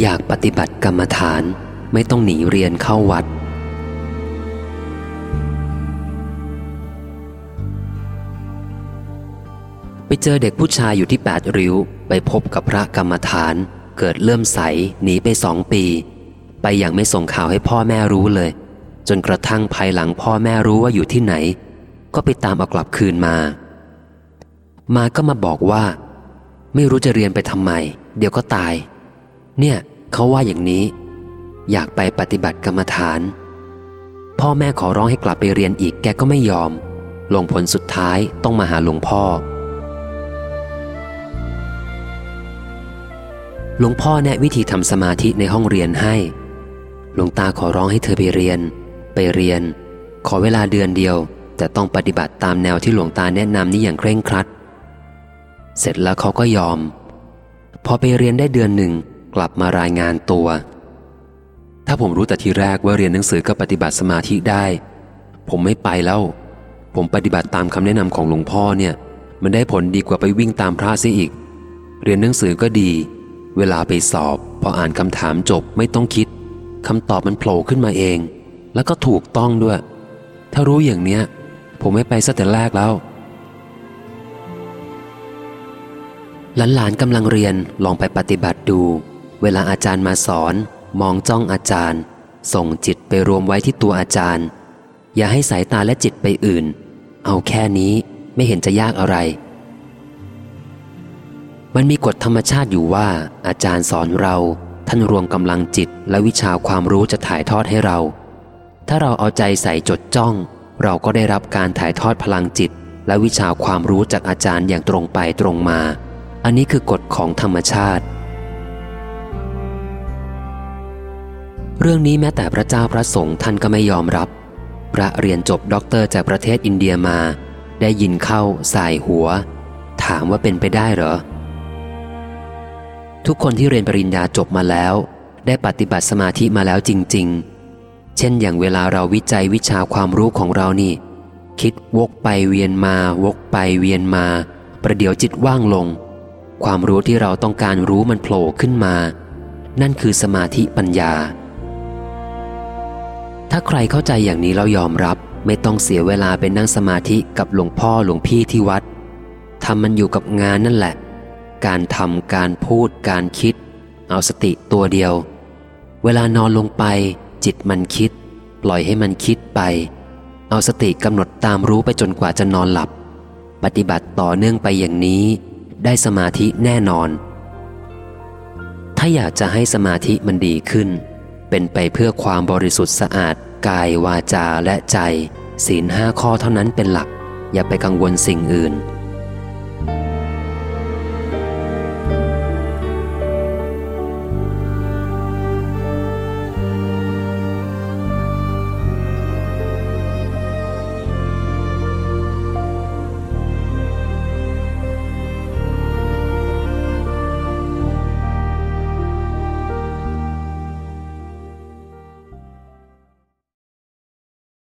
อยากปฏิบัติกรรมฐานไม่ต้องหนีเรียนเข้าวัด ไปเจอเด็กผู้ชายอยู่ที่แปดริ้ว ไปพบกับพระกรรมฐาน เกิดเลื่อมใสหนีไปสองปี ไปอย่างไม่ส่งข่าวให้พ่อแม่รู้เลย จนกระทั่งภายหลังพ่อแม่รู้ว่าอยู่ที่ไหน ก็ไปตามเอากลับคืนมา มาก็มาบอกว่า ไม่รู้จะเรียนไปทำไม เดี๋ยวก็ตาย เนี่ยเขาว่าอย่างนี้ อยากไปปฏิบัติกรรมฐาน พ่อแม่ขอร้องให้กลับไปเรียนอีกแกก็ไม่ยอม ลงผลสุดท้ายต้องมาหาหลวงพ่อ หลวงพ่อแนะวิธีทำสมาธิในห้องเรียนให้ หลวงตาขอร้องให้เธอไปเรียน ไปเรียน ขอเวลาเดือนเดียวแต่ต้องปฏิบัติตามแนวที่หลวงตาแนะนำนี้อย่างเคร่งครัด เสร็จแล้วเขาก็ยอม พอไปเรียนได้เดือนหนึ่ง กลับมารายงานตัว ถ้าผมรู้แต่ทีแรกว่าเรียนหนังสือกับปฏิบัติสมาธิได้ ผมไม่ไปแล้ว ผมปฏิบัติตามคำแนะนำของหลวงพ่อเนี่ย มันได้ผลดีกว่าไปวิ่งตามพระซิอีก เรียนหนังสือก็ดี เวลาไปสอบ พออ่านคำถามจบไม่ต้องคิดคำตอบมันโผล่ขึ้นมาเอง แล้วก็ถูกต้องด้วย ถ้ารู้อย่างเนี้ย ผมไม่ไปซะแต่แรกแล้วหลานๆกำลังเรียนลองไปปฏิบัติดู เวลาอาจารย์มาสอน มองจ้องอาจารย์ ส่งจิตไปรวมไว้ที่ตัวอาจารย์ อย่าให้สายตาและจิตไปอื่น เอาแค่นี้ไม่เห็นจะยากอะไร มันมีกฎธรรมชาติอยู่ว่า อาจารย์สอนเรา ท่านรวมกำลังจิตและวิชาความรู้จะถ่ายทอดให้เรา ถ้าเราเอาใจใส่จดจ้อง เราก็ได้รับการถ่ายทอดพลังจิต และวิชาความรู้จากอาจารย์อย่างตรงไปตรงมา อันนี้คือกฎของธรรมชาติ เรื่องนี้แม้แต่พระเจ้าพระสงฆ์ท่านก็ไม่ยอมรับ พระเรียนจบด็อกเตอร์จากประเทศอินเดียมา ได้ยินเข้าส่ายหัว ถามว่าเป็นไปได้เหรอ ทุกคนที่เรียนปริญญาจบมาแล้ว ได้ปฏิบัติสมาธิมาแล้วจริง ๆ เช่นอย่างเวลาเราวิจัยวิชาความรู้ของเรานี่ คิดวกไปเวียนมา วกไปเวียนมา ประเดี๋ยวจิตว่างลง ความรู้ที่เราต้องการรู้มันโผล่ขึ้นมา นั่นคือสมาธิปัญญา ถ้าใครเข้าใจอย่างนี้เรายอมรับ ไม่ต้องเสียเวลาไปนั่งสมาธิกับหลวงพ่อหลวงพี่ที่วัดทำมันอยู่กับงานนั่นแหละ การทำการพูด การคิด เอาสติตัวเดียว เวลานอนลงไป จิตมันคิด ปล่อยให้มันคิดไป เอาสติกำหนดตามรู้ไปจนกว่าจะนอนหลับ ปฏิบัติต่อเนื่องไปอย่างนี้ ได้สมาธิแน่นอน ถ้าอยากจะให้สมาธิมันดีขึ้น เป็นไปเพื่อความบริสุทธิ์สะอาด กายวาจาและใจ ศีลห้าข้อเท่านั้นเป็นหลัก อย่าไปกังวลสิ่งอื่น